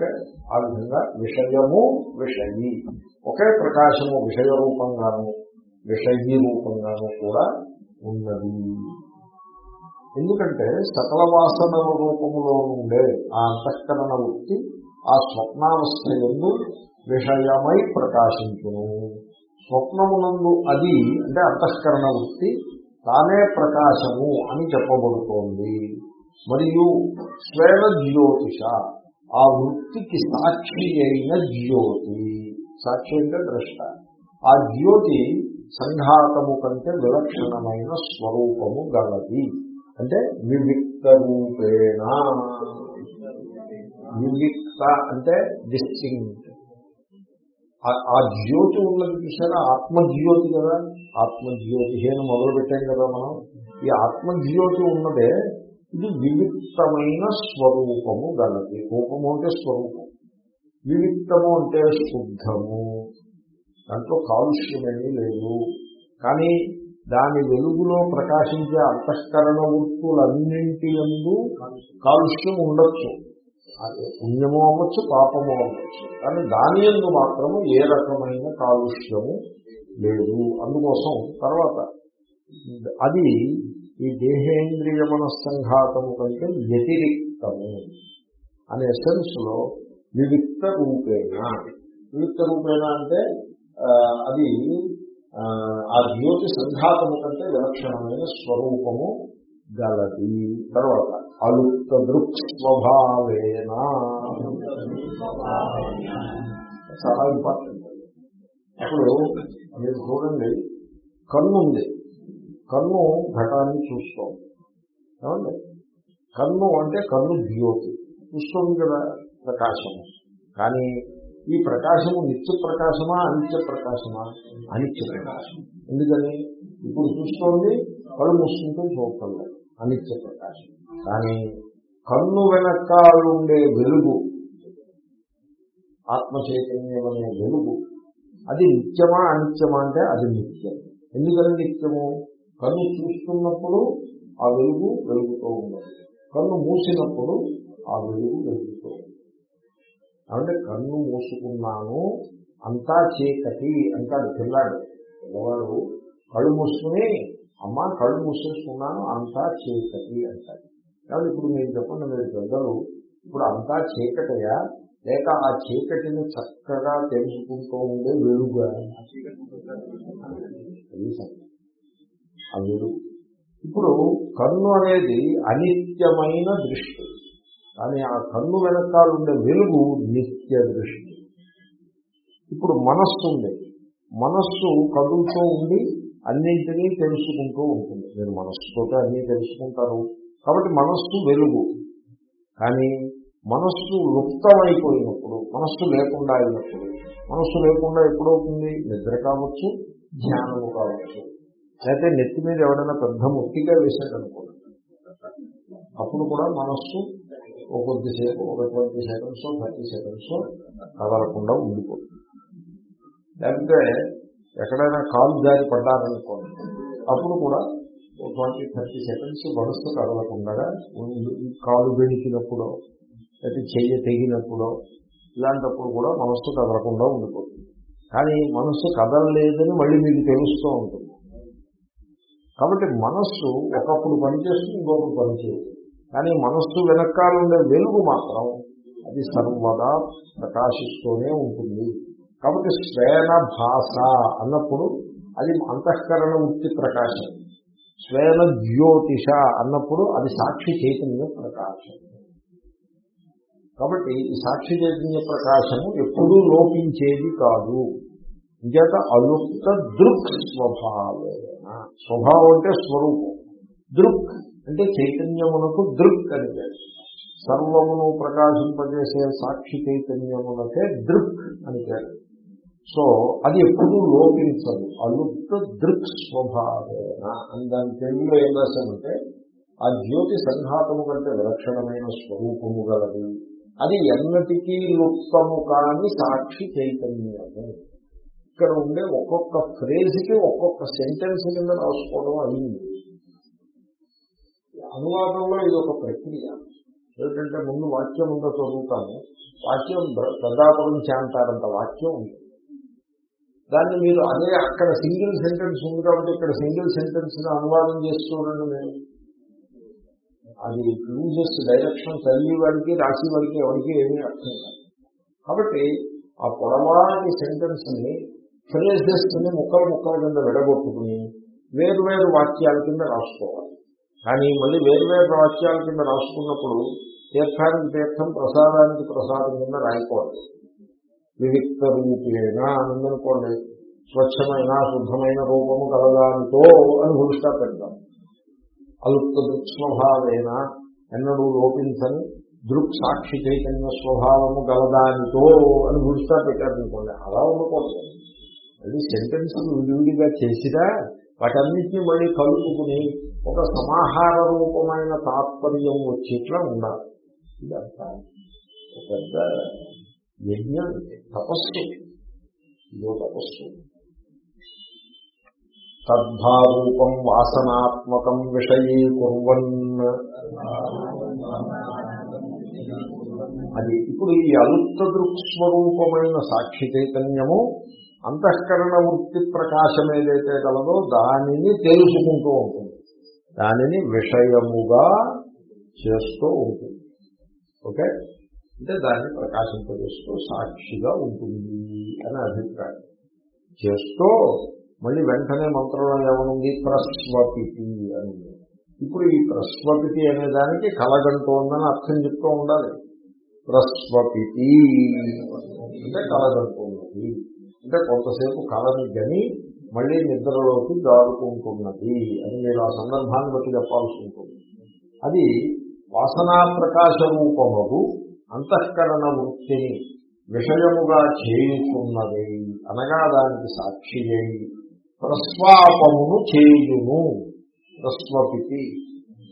Okay ఆ విధంగా విషయము విషయి. ఒకే ప్రకాశము విషయ రూపంగాను విషయీ రూపంగాను కూడా ఉన్నది. ఎందుకంటే సకల వాసనల రూపంలో ఉండే ఆ అంతఃకరణ వృత్తి ఆ స్వప్నావస్థ ఎందు విషయమై ప్రకాశించును. స్వప్నమునందు అది అంటే అంతఃకరణ వృత్తి తానే ప్రకాశము అని చెప్పబడుతోంది. మరియు స్వేన జ్యోతిష ఆ వృత్తికి సాక్షి అయిన జ్యోతి. సాక్షి అంటే ద్రష్ట. ఆ జ్యోతి సంఘాతము కంటే విలక్షణమైన స్వరూపము గలది. అంటే వివిక్త రూపేణ. వివిక్త అంటే డిస్టింక్ట్ ఆ జ్యోతి ఉన్నది చూసారా ఆత్మజ్యోతి కదా. ఆత్మజ్యోతి అని మొదలు పెట్టాం కదా మనం. ఈ ఆత్మజ్యోతి ఉన్నదే ఇది వివిక్తమైన స్వరూపము గలది. రూపము అంటే స్వరూపం. వివిక్తము అంటే శుద్ధము. దాంట్లో కాలుష్యమేమీ లేదు. కానీ దాని వెలుగులో ప్రకాశించే అంతఃకరణ వృత్తులన్నింటి ఎందు కాలుష్యం ఉండొచ్చు. అది పుణ్యము అవ్వచ్చు పాపము అవ్వచ్చు. కానీ దాని ఎందు మాత్రము ఏ రకమైన కాలుష్యము లేదు. అందుకోసం తర్వాత అది ఈ దేహేంద్రియ మనస్సంఘాతము కంటే వ్యతిరిక్తము అనే సెన్స్లో వివిక్త రూపేణ. వివిక్త రూపేణ అంటే అది ఆ జ్యోతి సంఘాతము కంటే విలక్షణమైన స్వరూపము గలది. తర్వాత అలుప్త దృక్స్వభావేన. చాలా ఇంపార్టెంట్ అప్పుడు మీరు చూడండి కన్ను ఉంది కన్ను ఘటాన్ని చూస్తాం. ఏమండి? కన్ను అంటే కన్ను జ్యోతి చూస్తుంది కదా ప్రకాశము కానీ ఈ ప్రకాశము నిత్య ప్రకాశమా అనిత్య ప్రకాశమా? అనిత్య ప్రకాశం. ఎందుకని? ఇప్పుడు చూస్తోంది కళ్ళు మూసుకుంటూ చూపలేదు అనిత్య ప్రకాశం. కానీ కన్ను వెనకాలుండే వెలుగు ఆత్మ చైతన్యం అనే వెలుగు అది నిత్యమా అనిత్యమా అంటే అది నిత్యం. ఎందుకని నిత్యము? కన్ను చూస్తున్నప్పుడు ఆ వెలుగు వెలుగుతూ ఉన్నది. కన్ను మూసినప్పుడు ఆ వెలుగు వెలుగుతూ ఉంది అంటే కన్ను మూసుకున్నాను అంతా చీకటి అంటాడు పిల్లాడు పిల్లవాడు కళ్ళు మూసుకుని అమ్మ కళ్ళు మూసేసుకున్నాను అంతా చీకటి అంటాడు కాబట్టి ఇప్పుడు మీరు చెప్పండి మీరు పెద్దలు ఇప్పుడు అంతా చీకటయా? లేక ఆ చీకటిని చక్కగా తెలుసుకుంటూ ఉండే వెలుగా? అవిడు ఇప్పుడు కన్ను అనేది అనిత్యమైన దృష్టి. కానీ ఆ కన్ను వెనకాల ఉండే వెలుగు నిత్య దృష్టి. ఇప్పుడు మనస్సు ఉంది. మనస్సు కదులుతూ ఉండి అన్నింటినీ తెలుసుకుంటూ ఉంటుంది. మీరు మనస్సుతో అన్నీ తెలుసుకుంటారు కాబట్టి మనస్సు వెలుగు. కానీ మనస్సు లుప్తమైపోయినప్పుడు మనస్సు లేకుండా అయినప్పుడు మనస్సు లేకుండా ఎప్పుడవుతుంది? నిద్ర కావచ్చు ధ్యానము కావచ్చు. అయితే నెత్తి మీద ఎవడైనా పెద్ద ముట్టిగా వేసాడనుకోండి అప్పుడు కూడా మనస్సు ఒక కొద్దిసేపు ఒక ట్వంటీ సెకండ్స్ థర్టీ సెకండ్స్ కదలకుండా ఉండిపోతుంది. లేకపోతే ఎక్కడైనా కాలు జారి పడ్డారనుకోండి అప్పుడు కూడా ట్వంటీ థర్టీ సెకండ్స్ మనస్సు కదలకుండా కాలు బెణికినప్పుడు లేకపోతే చెయ్యి తెగినప్పుడు ఇలాంటప్పుడు కూడా మనస్సు కదలకుండా ఉండిపోతుంది. కానీ మనస్సు కదలలేదని మళ్ళీ మీకు తెలుస్తూ ఉంటుంది. కాబట్టి మనస్సు ఒకప్పుడు పనిచేస్తుంది ఇంకొకటి పనిచేయదు. కానీ మనస్సు వెనకాల ఉండే వెలుగు మాత్రం అది సర్వదా ప్రకాశిస్తూనే ఉంటుంది. కాబట్టి స్వేన భాష అన్నప్పుడు అది అంతఃకరణ ముక్తి ప్రకాశం. స్వేన జ్యోతిష అన్నప్పుడు అది సాక్షి చైతన్య ప్రకాశం. కాబట్టి ఈ సాక్షి చైతన్య ప్రకాశము ఎప్పుడూ లోపించేది కాదు. ఇంకేత అలుప్త దృక్ స్వభావేన. స్వభావం అంటే స్వరూపం. దృక్ అంటే చైతన్యమునకు దృక్ అని పేరు. సర్వమును ప్రకాశింపజేసే సాక్షి చైతన్యమునకే దృక్ అని పేరు. సో అది ఎప్పుడూ లోపించదు. అలుప్త దృక్ స్వభావేన. అని దాని తెలుగులో ఏం రాశామంటే ఆ జ్యోతి సంఘాతము కంటే విలక్షణమైన స్వరూపము గలది. అది ఎన్నటికీ లుప్తము కాని సాక్షి చైతన్యము. ఇక్కడ ఉండే ఒక్కొక్క ఫ్రేజ్కి ఒక్కొక్క సెంటెన్స్ కింద రాసుకోవడం అయింది అనువాదంలో ఇది ఒక ప్రక్రియ. ఏంటంటే ముందు వాక్యం ఉందో చదువుతాను. వాక్యం పెద్దాపురం చేంతారంత వాక్యం ఉంది. దాన్ని మీరు అదే అక్కడ సింగిల్ సెంటెన్స్ ఉంది కాబట్టి ఇక్కడ సింగిల్ సెంటెన్స్ అనువాదం చేసి చూడండి నేను. అది లూజెస్ డైరెక్షన్ చదివి వాడికి రాసి వాడికి ఎవరికి ఏమీ అర్థం కాదు. కాబట్టి ఆ పొడవాటి సెంటెన్స్ని ఫ్రేజెస్ని ముక్కలు ముక్కల కింద విడగొట్టుకుని వేరు వేరు వాక్యాల కింద రాసుకోవాలి. కానీ మళ్ళీ వేరు వేరు వాక్యాల కింద రాసుకున్నప్పుడు తీర్థానికి తీర్థం ప్రసాదానికి ప్రసాదం కింద రాయకూడదు. వివిక్త రూపేణ అనుకోండి. స్వచ్ఛమైన శుద్ధమైన రూపము కలదానితో అని భూష్ట పెడతాం అలుప్త దృక్స్వభావేన ఎన్నడూ లోపించని దృక్ సాక్షి చైతన్య స్వభావము గలదానితో అని భూష్ట పెట్టారనుకోండి అలా ఉండకూడదు. అది సెంటెన్స్ విడివిడిగా చేసినా వాటన్నిటిని మళ్ళీ కలుపుకుని ఒక సమాహార రూపమైన తాత్పర్యం వచ్చేట్లా ఉండాలి. ఇదంతా పెద్ద యజ్ఞం తపస్సు. ఇదో తపస్సు. తద్భారూపం వాసనాత్మకం విషయీకుర్వన్ అది ఇప్పుడు ఈ అలుప్త దృక్స్వరూపమైన సాక్షి చైతన్యము అంతఃకరణ వృత్తి ప్రకాశం ఏదైతే కలదో దానిని తెలుసుకుంటూ ఉంటుంది. దానిని విషయముగా చేస్తూ ఉంటుంది. ఓకే? అంటే దాన్ని ప్రకాశింపజేస్తూ సాక్షిగా ఉంటుంది అని అభిప్రాయం. చేస్తూ మళ్ళీ వెంటనే మంత్రంలో ఏమనుంది? ప్రస్వపితి అని. ఇప్పుడు ఈ ప్రస్వపితి అనే దానికి కలగంటోందని అర్థం చెప్తూ ఉండాలి. ప్రస్వపితి అంటే కలగంటోన్నది అంటే కొంతసేపు కళని గని మళ్ళీ నిద్రలోకి దాడుకుంటున్నది అని మీరు ఆ సందర్భాన్ని బట్టి చెప్పాల్సి ఉంటుంది. అది వాసనా ప్రకాశ రూపముకు అంతఃకరణ వృత్తిని విషయముగా చేయుతున్నది అనగా దానికి సాక్షి అయి ప్రస్వాపమును చేయును. ప్రస్వపితి.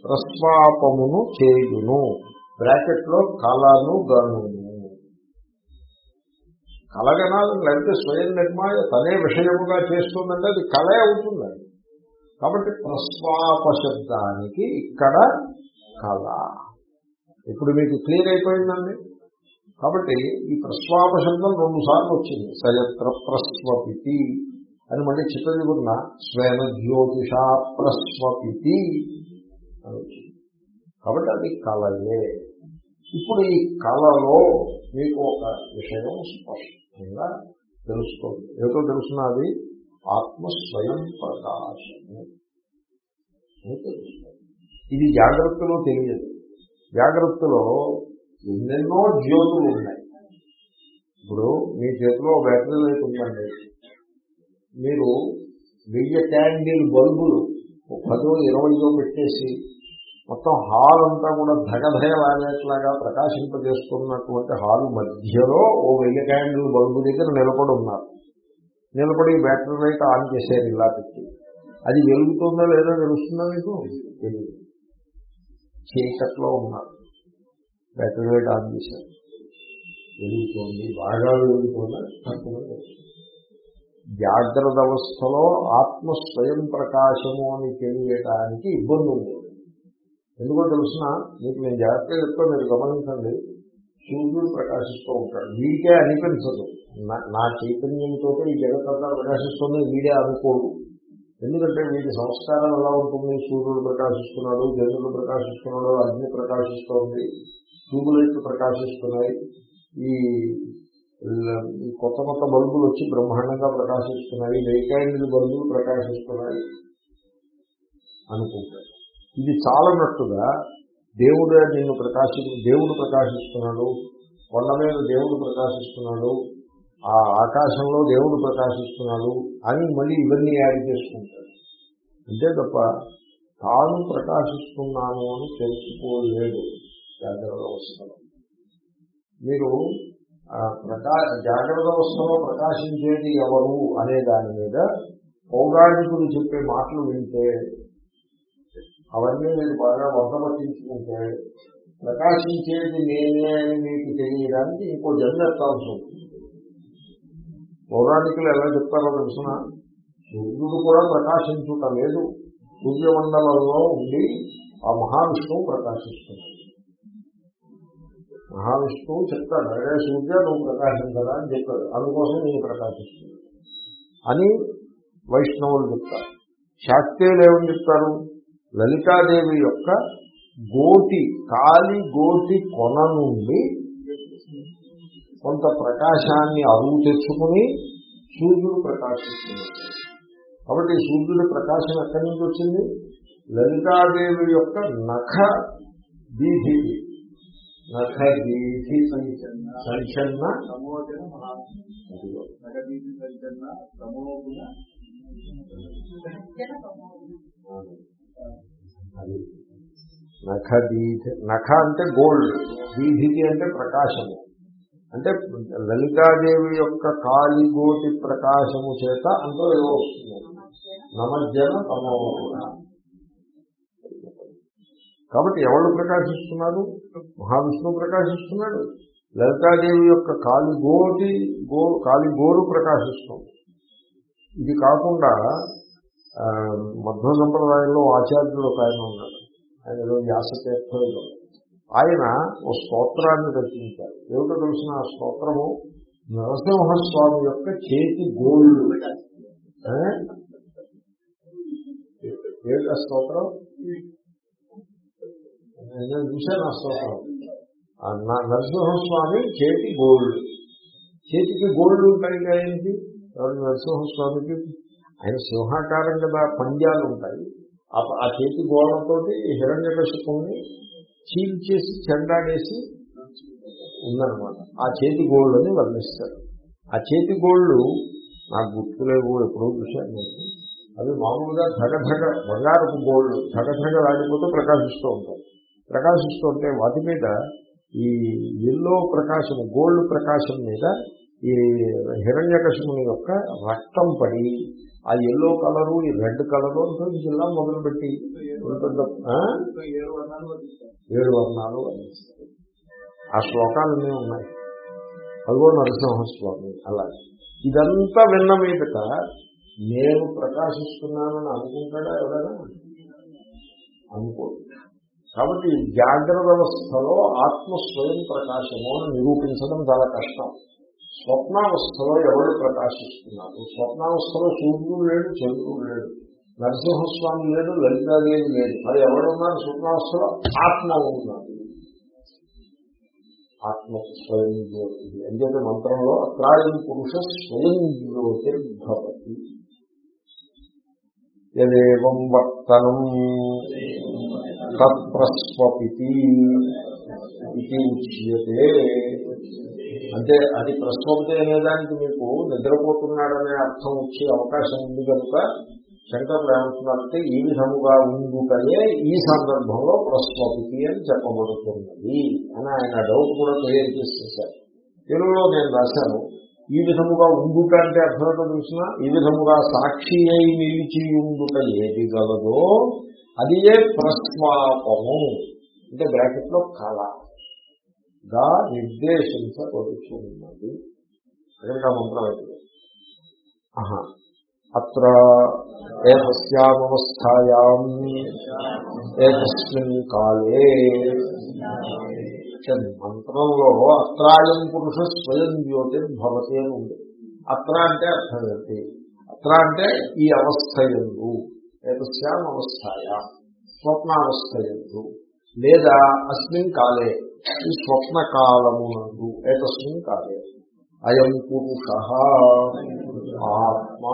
ప్రస్వాపమును చేయును. బ్రాకెట్లో కళను గనును. కలగనాలని లేకపోతే స్వయం నిర్మాయ తనే విషయముగా చేస్తుందంటే అది కళే అవుతుంది. కాబట్టి ప్రస్వాప శబ్దానికి ఇక్కడ కళ. ఇప్పుడు మీకు క్లియర్ అయిపోయిందండి? కాబట్టి ఈ ప్రస్వాప శబ్దం రెండు సార్లు వచ్చింది. సయత్ర ప్రస్వపితి అని మళ్ళీ చిత్తదిగున్న స్వేన జ్యోతిష ప్రస్వపితి అని వచ్చింది. కాబట్టి అది కళయే ఇప్పుడు ఈ కళలో మీకు ఒక విషయం స్పష్టంగా తెలుస్తుంది. ఏదో తెలుసున్నది ఆత్మ స్వయం ప్రకాశము. ఇది జాగ్రత్తలో తెలియదు. జాగ్రత్తలో ఎన్నెన్నో జ్యోతులు ఉన్నాయి. ఇప్పుడు మీ చేతిలో బ్యాటరీ లైట్ ఉందండి. మీరు వెయ్యి క్యాండిల్ బల్బులు పదో ఇరవయో పెట్టేసి మొత్తం హాల్ అంతా కూడా ధగధయలాగేట్లాగా ప్రకాశింపజేస్తున్నటువంటి హాల్ మధ్యలో ఓ వెయ్యి క్యాండిల్ బల్బు దగ్గర నిలబడి ఉన్నారు. నిలబడి బ్యాటరీ లైట్ ఆన్ చేశారు ఇలా పెట్టి. అది వెలుగుతుందో లేదో తెలుస్తుందా మీకు? తెలియదు చీకట్లో ఉన్నారు. బ్యాటరీ లైట్ ఆన్ చేశారు. వెలుగుతోంది. బాగా వెలుగుతుందా తక్కువ జాగ్రత్త అవస్థలో ఆత్మ స్వయం ప్రకాశము అని తెలియటానికి ఇబ్బంది ఉంది ఎందుకో తెలిసిన మీకు నేను జాగ్రత్తగా చెప్తా మీరు గమనించండి సూర్యుడు ప్రకాశిస్తూ ఉంటాడు. వీడికే అనిపించదు. నా చైతన్యంతో ఈ జగత్తంతా ప్రకాశిస్తుంది వీడే అనుకోడు. ఎందుకంటే వీటి సంస్కారం ఎలా ఉంటుంది? సూర్యుడు ప్రకాశిస్తున్నాడు చంద్రుడు ప్రకాశిస్తున్నాడు అగ్ని ప్రకాశిస్తోంది ట్యూబ్లైట్లు ప్రకాశిస్తున్నాయి. ఈ కొత్త కొత్త బల్బులు వచ్చి బ్రహ్మాండంగా ప్రకాశిస్తున్నాయి వెయ్యి బల్బులు ప్రకాశిస్తున్నాయి అనుకుంటాడు ఇది చాలనట్టుగా దేవుడే నిన్ను ప్రకాశి దేవుడు ప్రకాశిస్తున్నాడు కొండ మీద దేవుడు ప్రకాశిస్తున్నాడు ఆ ఆకాశంలో దేవుడు ప్రకాశిస్తున్నాడు అని మళ్ళీ ఇవన్నీ యాడ్ చేసుకుంటాడు. అంతే తప్ప తాను ప్రకాశిస్తున్నాను అని తెలుసుకోలేడు జాగ్రత్త అవస్థలో. మీరు ప్రకా జాగ్రత్త అవస్థలో ప్రకాశించేది ఎవరు అనే దాని మీద పౌరాణికులు చెప్పే మాటలు వింటే అవన్నీ మీరు బాగా వసపట్టించుకుంటే పట్టించుకుంటే ప్రకాశించేది నేనే అని మీకు తెలియడానికి ఇంకో జన్మ ఎత్తాల్సి ఉంటుంది. పౌరాణికులు ఎలా చెప్తారో తెలుసిన? సూర్యుడు కూడా ప్రకాశించుట లేదు. సూర్యమండలంలో ఉండి ఆ మహావిష్ణువు ప్రకాశిస్తున్నాడు. మహావిష్ణువు చెప్తాడు అరే సూర్య నువ్వు ప్రకాశం అని చెప్పాడు. అందుకోసం నేను ప్రకాశిస్తుంది అని వైష్ణవులు చెప్తారు. శాక్తేయులు ఏమని చెప్తారు? లలితాదేవి యొక్క గోటి కాలి గోటి కొన నుండి కొంత ప్రకాశాన్ని అరువు తెచ్చుకుని సూర్యుడు ప్రకాశిస్తున్నాడు కాబట్టి సూర్యుడి ప్రకాశం ఎక్కడి నుంచి వచ్చింది? లలితాదేవి యొక్క నఖ దీధి నఖ దీధి సంచన్న సమోజన అది నఖ దీధి నఖ అంటే గోల్డ్ దీధికి అంటే ప్రకాశము. అంటే లలితాదేవి యొక్క కాళిగోటి ప్రకాశము చేత అంటూ ఏదో వస్తుంది నమజ్జన తమోగుణ కాబట్టి ఎవరు ప్రకాశిస్తున్నారు? మహావిష్ణువు ప్రకాశిస్తున్నాడు. లలితాదేవి యొక్క కాళిగోటి గో కాలిగోరు ప్రకాశిస్తుంది. ఇది కాకుండా మధ్వ సంప్రదాయంలో ఆచార్యుడు ఒక ఆయన ఉన్నాడు. ఆయన ఏదో వ్యాసతీర్థంలో ఆయన ఓ స్తోత్రాన్ని రచించారు. ఏమిటో తెలిసిన ఆ స్తోత్రము? నరసింహస్వామి యొక్క చేతి గోళ్ళు. ఆ? ఏమిటి ఆ స్తోత్రం? నేను చూశాను ఆ స్తోత్రం. నరసింహస్వామి చేతి గోళ్ళు. చేతికి గోళ్ళు ఉంటాయి కదా ఏంటి? నరసింహస్వామికి? ఆయన సింహాకారం కదా పంద్యాలు ఉంటాయి. ఆ ఆ చేతి గోళ్ళతోటి హిరణ్య కశుకుని చీల్చేసి చెండాడేసి ఉందన్నమాట. ఆ చేతి గోళ్ళని వర్ణిస్తారు. ఆ చేతి గోళ్ళు నాకు గుర్తులేవు ఎప్పుడో చూశాను నేను. అవి మామూలుగా ధగధగ బంగారపు గోళ్ళు ధగధగ రాడిపోతే ప్రకాశిస్తూ ఉంటాయి. ప్రకాశిస్తూ ఉంటే వాటి మీద ఈ ఎల్లో ప్రకాశం గోల్డ్ ప్రకాశం మీద ఈ హిరణ్యకశముని యొక్క రక్తం పడి ఆ ఎల్లో కలరు ఈ రెడ్ కలరు జిల్లా మొదలుపెట్టి ఉంటుంది. ఏడు వర్ణాలు వర్తిస్తారు ఆ శ్లోకాలన్నీ ఉన్నాయి. అదిగో నరసింహస్వామి అలాగే. ఇదంతా విన్న మీదట నేను ప్రకాశిస్తున్నానని అనుకుంటాడా ఎవరైనా అనుకో కాబట్టి జాగ్రత్త వ్యవస్థలో ఆత్మ స్వయం ప్రకాశము అని నిరూపించడం చాలా కష్టం. స్వప్నావస్థలో ఎవరు ప్రకాశిస్తున్నారు? స్వప్నావస్థలో సూర్యుడు లేడు చంద్రుడు లేడు. నరసింహస్వామి లేడు లలితాదేవి లేదు మరి ఎవరున్నారు స్వప్నావస్థలో? ఆత్మ ఉన్నది. ఆత్మ స్వయం జ్యోతి. ఎందుకంటే మంత్రంలో అత్రాయం పురుష స్వయం జ్యోతిర్భవతి యదేవం వర్తనం తత్ప్రస్వపితి. ఇది ఉచ్యతే. అంటే అది ప్రస్వపితి అనేదానికి మీకు నిద్రపోతున్నాడనే అర్థం వచ్చే అవకాశం ఉంది కనుక శంకరులు ఏమంటున్నారంటే ఈ విధముగా ఉండుటయే ఈ సందర్భంలో ప్రస్వపితి అని చెప్పబడుతున్నది అని ఆయన డౌట్ కూడా క్లియర్ చేసేసారు. తెలుగులో నేను రాశాను ఈ విధముగా ఉండుట అంటే అర్థమేటో చూసిన ఈ విధముగా సాక్షి అయి నిలిచి ఉండుట ఏది గలదో అది ఏ ప్రస్వాపము అంటే బ్రాకెట్లో కళ. గా నిర్దేశించబడుతున్నది అక్కడికి ఆ మంత్రం అయితే అత్ర ఏతస్యామవస్థాయాం ఏతస్మిన్ కాలే. మంత్రంలో అత్రాయం పురుష స్వయం జ్యోతిర్భవతి అని ఉంది. అత్ర అంటే అర్థం ఏంటి? అత్ర అంటే ఈ అవస్థ ఎందు ఏతస్యాం అవస్థాయా స్వప్నావస్థ ఎందు లేదా అస్మిన్ కాలే. ఈ స్వప్న కాలమునందు ఏతస్మిన్ కాలే అయం పురుష ఆత్మ.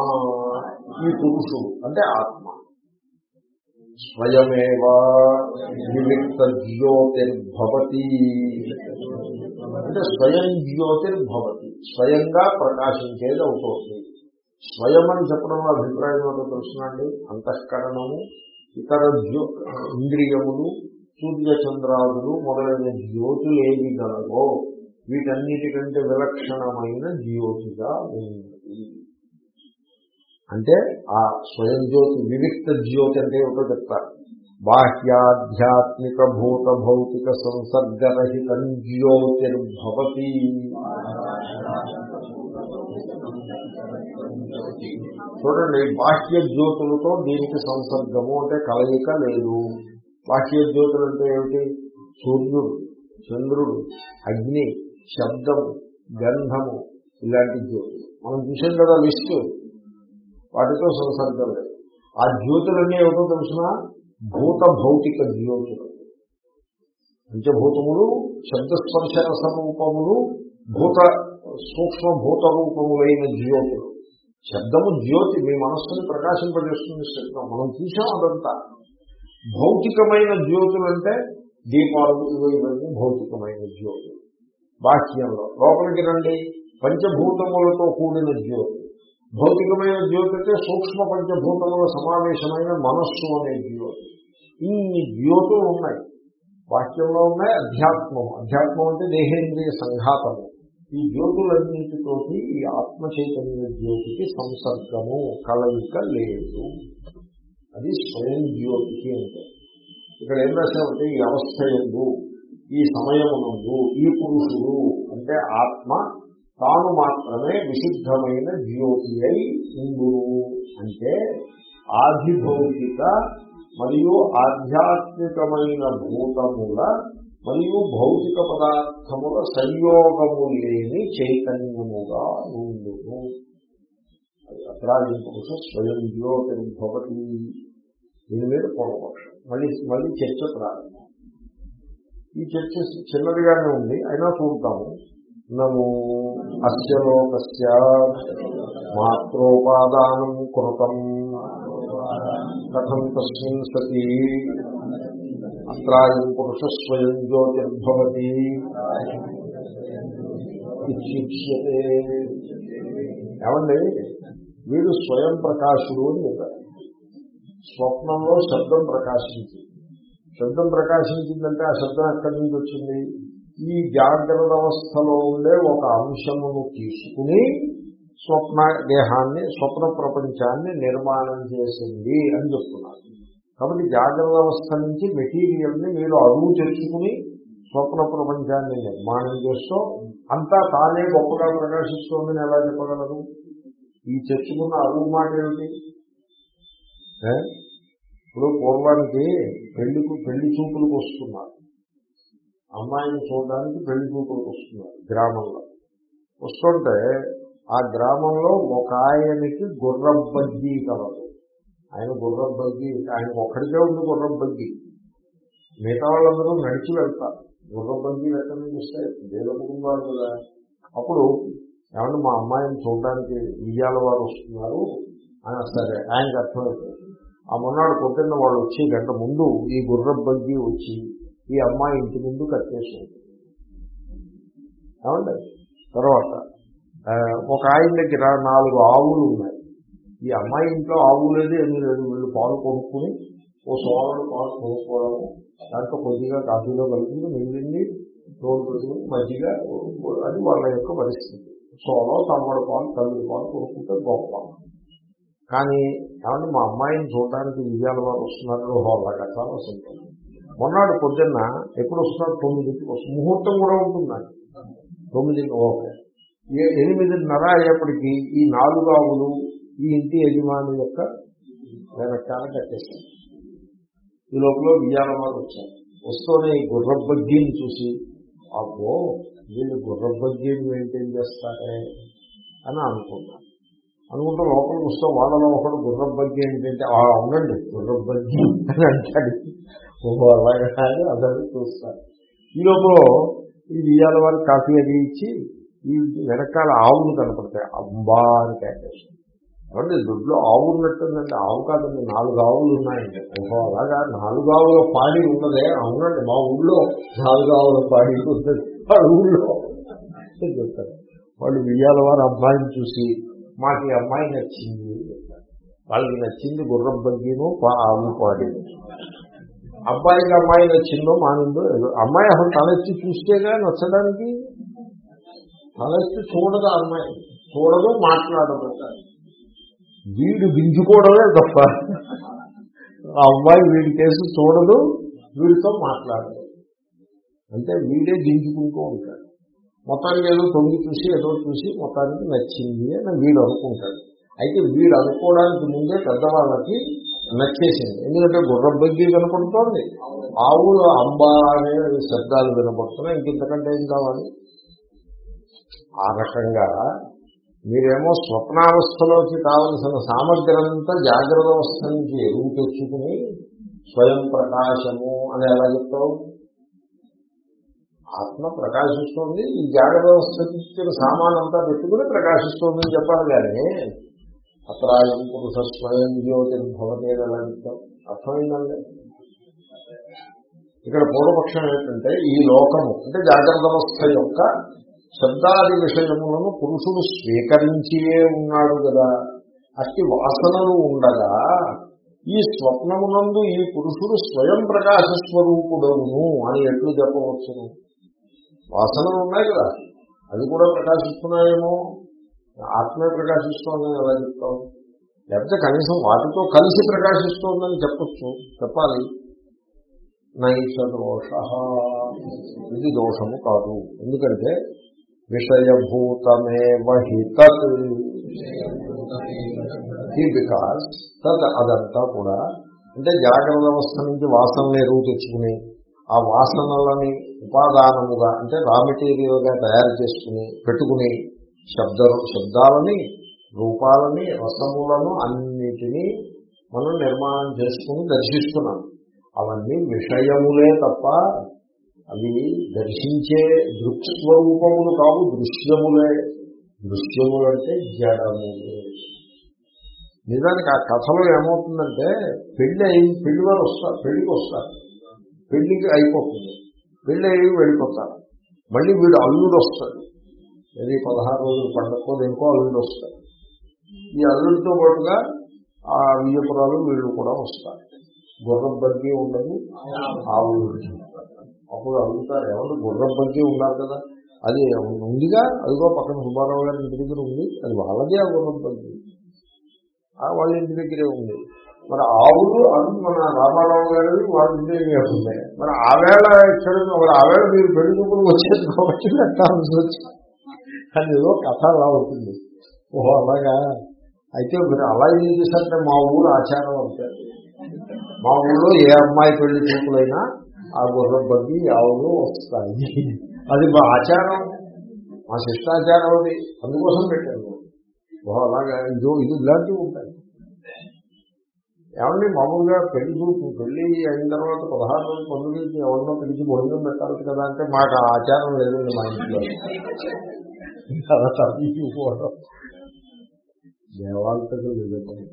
ఈ పురుషుడు అంటే ఆత్మ. స్వయమేవ నిమిత్త జ్యోతిర్భవతి అంటే స్వయం జ్యోతిర్భవతి. స్వయంగా ప్రకాశించేది అవుతుంది. స్వయం అని చెప్పడంలో అభిప్రాయం ఏంటో తెలుసునండి? అంతఃకరణము ఇతర ఇంద్రియములు సూర్యచంద్రాదులు మొదలైన జ్యోతులు ఏవి గలవో వీటన్నిటికంటే విలక్షణమైన జ్యోతిగా ఉన్నది అంటే ఆ స్వయం జ్యోతి వివిక్త జ్యోతి అంటే ఏమిటో చెప్తారు బాహ్యాధ్యాత్మిక భూత భౌతిక సంసర్గరహితం జ్యోతిర్భవతి. చూడండి బాహ్య జ్యోతులతో దీనికి సంసర్గము అంటే కలయిక లేదు. బాహ్య జ్యోతులు అంటే ఏమిటి? సూర్యుడు చంద్రుడు అగ్ని శబ్దము గంధము ఇలాంటి జ్యోతులు. మనం చూసాం కదా లిస్టు. వాటితో సంసర్గం లేదు. ఆ జ్యోతులన్నీ ఏమిటో తెలిసిన? భూత భౌతిక జ్యోతులు. పంచభూతములు శబ్దస్పర్శ రసరూపములు భూత సూక్ష్మ భూత రూపములైన జ్యోతులు. శబ్దము జ్యోతి మీ మనస్సును ప్రకాశింపజేస్తుంది శబ్దం మనం చూసాం అదంతా. భౌతికమైన జ్యోతులు అంటే దీపాలు ఇవన్నీ భౌతికమైన జ్యోతులు. బాహ్యంలో. లోపలికి రండి. పంచభూతములతో కూడిన జ్యోతి. భౌతికమైన జ్యోతి అంటే సూక్ష్మ పంచభూతముల సమావేశమైన మనస్సు అనే జ్యోతి. ఇన్ని జ్యోతులు ఉన్నాయి. వాక్యంలో ఉన్నాయి అధ్యాత్మం. అధ్యాత్మం అంటే దేహేంద్రియ సంఘాతము. ఈ జ్యోతులన్నింటితోటి ఈ ఆత్మ చైతన్య జ్యోతికి సంసర్గము కలయిక లేదు. అది స్వయం జ్యోతికి అంటే. ఇక్కడ ఏం రాశామంటే ఈ అవస్థ ఎందు ఈ సమయమునందు ఈ పురుషుడు అంటే ఆత్మ తాను మాత్రమే విశుద్ధమైన జ్యోతి అయి ఉండును అంటే ఆధిభౌతిక మరియు ఆధ్యాత్మికమైన భూతముల మరియు భౌతిక పదార్థముల సంయోగము లేని చైతన్యముగా ఉండును. అత్రాది పురుష స్వయం జ్యోతిర్భవతి దీని మీద పూర్వపక్షం మళ్ళీ మళ్ళీ చర్చ ప్రారంభం. ఈ చర్చ చిన్నదిగానే ఉంది. అయినా చూద్దాము. నము అస్యలోకస్య మాత్రోపాదానం కృతం. కథం తస్మిన్ సతి. అత్రాయం పురుష స్వయం జ్యోతిర్భవతి. ఏమండి? వీడు స్వయం ప్రకాశుడు అని చెప్పారు. స్వప్నంలో శబ్దం ప్రకాశించింది. శబ్దం ప్రకాశించిందంటే ఆ శబ్దం ఎక్కడి నుంచి వచ్చింది? ఈ జాగ్రత్త అవస్థలో ఉండే ఒక అంశమును తీసుకుని స్వప్న దేహాన్ని స్వప్న ప్రపంచాన్ని నిర్మాణం చేసింది అని చెప్తున్నారు. కాబట్టి జాగ్రత్త అవస్థ నుంచి మెటీరియల్ని మీరు అరువు తెచ్చుకుని స్వప్న ప్రపంచాన్ని నిర్మాణం చేస్తూ అంతా తానే గొప్పగా ప్రకాశిస్తోందని ఎలా చెప్పగలరు? ఈ చర్చకున్న అరువు మాట ఏమిటి ఇప్పుడు పూర్వానికి పెళ్ళికు పెళ్ళి చూపులకు వస్తున్నారు. అమ్మాయిని చూడడానికి పెళ్ళి చూపులకు వస్తున్నారు గ్రామంలో. వస్తుంటే ఆ గ్రామంలో ఒక ఆయనకి గుర్రం బగ్గి కలదు. ఆయన గుర్రం బగ్గి ఆయన ఒక్కడికే ఉంది గుర్రం బగ్గి. మిగతా వాళ్ళందరూ నడిచి వెళ్తారు. గుర్రం బగ్గి ఎక్కడి నుంచి వస్తాయి దేవకుమారు కదా. అప్పుడు ఏమంటే మా అమ్మాయిని చూడడానికి ఇయ్యాల వారు వస్తున్నారు. అని సరే ఆయనకు అర్థమైపోయింది. ఆ మొన్నాడు పొద్దున్న వాళ్ళు వచ్చి గంట ముందు ఈ గుర్రం బగ్గి వచ్చి ఈ అమ్మాయి ఇంటి ముందు కట్టేసింది ఏమండి? తర్వాత ఒక ఆయన దగ్గర నాలుగు ఆవులు ఉన్నాయి. ఈ అమ్మాయి ఇంట్లో ఆవు లేదు ఏమీ లేదు. వీళ్ళు పాలు కొనుక్కుని ఓ సోమవారం పాలు కొనుక్కోవడము. దాంట్లో కొద్దిగా కాఫీలో కలిపింది మిగిలింది రోడ్డు పెట్టుకుని మజ్జిగ అది వాళ్ళ యొక్క పరిస్థితి. సోలో తమ్మడి పాలు తల్లి పాలు కొనుక్కుంటే గొప్ప. కానీ ఏమంటే మా అమ్మాయిని చూడడానికి విజయాల వారు వస్తున్నారు అలాగా చాలా సంతోషం మొన్నటి పొద్దున్న ఎప్పుడు వస్తున్నారు తొమ్మిదింటికి వస్తుంది ముహూర్తం కూడా ఉంటుందండి తొమ్మిది ఓకే. ఎనిమిదిన్నర అయ్యేప్పటికీ ఈ నాలుగు ఆవులు ఈ ఇంటి యజమాని యొక్క వెనకాల కట్టేశారు. ఈ లోపల విజయాల వారు వచ్చారు. వస్తూనే ఈ గుర్రబగ్గీని చూసి అబ్బో వీళ్ళు గుర్రబగ్గీని మెయింటైన్ చేస్తారే అని అనుకున్నాను అనుకుంటే లోపలికి వస్తే వాళ్ళలో ఒకడు గుర్రబగ్గి ఏంటంటే ఆ ఉండండి గుర్రబగ్గి అని అంటాడు. ఓహో అలాగా అని చూస్తారు. ఈ లోపల ఈ విజయాల వారి కాఫీ అది ఇచ్చి ఈ వెనకాల ఆవులు కనపడతాయి. అంబా అని కేటేసి ఏమంటే దొడ్లో ఆవు ఉన్నట్టుందంటే ఆవు కాదండి నాలుగు ఆవులు ఉన్నాయండి. ఓహో అలాగా నాలుగు ఆవుల పాడి ఉన్నదే. అవునండి మా ఊళ్ళో నాలుగు ఆవుల పాడి ఉన్నది. వాళ్ళ ఊళ్ళో. చెప్తారు వాళ్ళు వియ్యాల వారి అబ్బాయిని చూసి మాకు ఈ అమ్మాయి నచ్చింది వాళ్ళకి నచ్చింది గుర్రం బగ్గీను ఆవు పాడి. అబ్బాయికి అమ్మాయి నచ్చిందో మానిందో అమ్మాయి అసలు తలెత్తి చూస్తేగా నచ్చడానికి. తలెత్తి చూడదు ఆ అమ్మాయి. చూడదు మాట్లాడదు వీడు గింజుకోవడమే తప్ప ఆ అమ్మాయి వీడి కేసు చూడదు వీడితో మాట్లాడదు. అంటే వీడే దించుకుంటూ ఉంటాడు. మొత్తానికి ఏదో తొంగి చూసి ఏదో చూసి మొత్తానికి నచ్చింది అని వీడు అనుకుంటాడు. అయితే వీడు అనుకోవడానికి ముందే పెద్దవాళ్ళకి నచ్చేసింది. ఎందుకంటే గుర్రం బగ్గి వినపడుతోంది ఆవులు అంబ అనే శబ్దాలు వినపడుతున్నాయి. ఇంకెంతకంటే ఏం కావాలి? ఆ రకంగా మీరేమో స్వప్నావస్థలోకి కావలసిన సామగ్రి అంతా జాగ్రత్త అవస్థ నుంచి ఎరువు తెచ్చుకుని స్వయం ప్రకాశము అని ఎలా చెప్తావు? ఆత్మ ప్రకాశిస్తోంది ఈ జాగ్రత్త వ్యవస్థ ఇచ్చిన సామాన్ అంతా పెట్టుకుని ప్రకాశిస్తోంది చెప్పాలి కానీ అత్రాయం పురుష స్వయం జ్యోతిర్భవతి అని అర్థమైందండి? ఇక్కడ పూర్వపక్షం ఏంటంటే ఈ లోకము అంటే జాగ్రత్త అవస్థ యొక్క శబ్దాది విషయములను పురుషుడు స్వీకరించియే ఉన్నాడు కదా. అట్టి వాసనలు ఉండగా ఈ స్వప్నమునందు ఈ పురుషుడు స్వయం ప్రకాశ స్వరూపుడవును అని ఎట్లు చెప్పవచ్చును? వాసనలు ఉన్నాయి కదా. అవి కూడా ప్రకాశిస్తున్నాయేమో. ఆత్మే ప్రకాశిస్తోందని ఎలా చెప్తాం లేకపోతే కనీసం వాటితో కలిసి ప్రకాశిస్తోందని చెప్పచ్చు. చెప్పాలి. నైష దోష ఇది దోషము కాదు. ఎందుకంటే విషయభూతమేవ బికాస్ తద్ అదంతా కూడా అంటే జాగ్రత్త అవస్థ నుంచి వాసనలు ఎరువు తెచ్చుకుని ఆ వాసనలని ఉపాదానముగా అంటే రా మెటీరియల్గా తయారు చేసుకుని పెట్టుకుని శబ్ద శబ్దాలని రూపాలని రసములను అన్నిటినీ మనం నిర్మాణం చేసుకుని దర్శిస్తున్నాం. అవన్నీ విషయములే తప్ప అవి దర్శించే దృక్స్వరూపములు కావు దృశ్యములే. దృశ్యములు అంటే జడములే. నిజానికి ఆ కథలో ఏమవుతుందంటే పెళ్ళి అయింది పెళ్ళి వారు వస్తారు పెళ్ళికి వస్తారు. పెళ్ళికి అయిపోతుంది. వెళ్ళి వెళ్ళిపోతారు. మళ్ళీ వీడు అల్లుడు వస్తాడు. ఏది పదహారు రోజులు పండగకో దేనికో అల్లుడు వస్తాడు. ఈ అల్లుడితో పాటుగా ఆ విజయపురాలు వీళ్ళు కూడా వస్తారు. గుర్రం బగ్గి ఉండదు ఆవు అప్పుడు అడుగుతారు ఎవరు గుర్రం బగ్గి ఉన్నారు కదా. అది ఉందిగా అదిగో పక్కన సుబ్బారావు గారి ఇంటి దగ్గర ఉంది. అది వాళ్ళదే ఆ గుర్రం బగ్గి. ఆ వాళ్ళ ఇంటి దగ్గరే ఉంది. మరి ఆవులు అవి మన రామారావు గారు వాళ్ళ ఇంటి మరి ఆవేళ ఇక్కడ మరి ఆవేళ మీరు పెళ్ళి వచ్చేది కాబట్టి కట్టాల్సి వచ్చింది అది ఏదో కథ అలా అవుతుంది ఓహో అలాగా. అయితే మీరు అలా ఏం చేశారంటే మా ఊరు ఆచారం అవుతారు మా ఊళ్ళో ఏ అమ్మాయి పెళ్ళి చూపులైనా ఆ గుర్ర బగ్గి ఆవులు వస్తాయి. అది మా ఆచారం. మా శిష్టాచారం అది. అందుకోసం పెట్టాను ఓహో అలాగా. ఇదో ఇది ఇలాంటివి ఉంటాయి. ఏమండి మామూలుగా పెళ్ళి చూపు పెళ్ళి అయిన తర్వాత పదహారు రోజులు పండుగకి ఎవరినో పిలిచి భోజనం పెట్టాలి కదా అంటే మాకు ఆ ఆచారం లేదండి మా ఇంట్లో. అలా తగ్గిపోవడం లేదండి